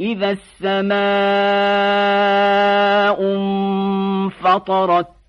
إذا السماء انفطرت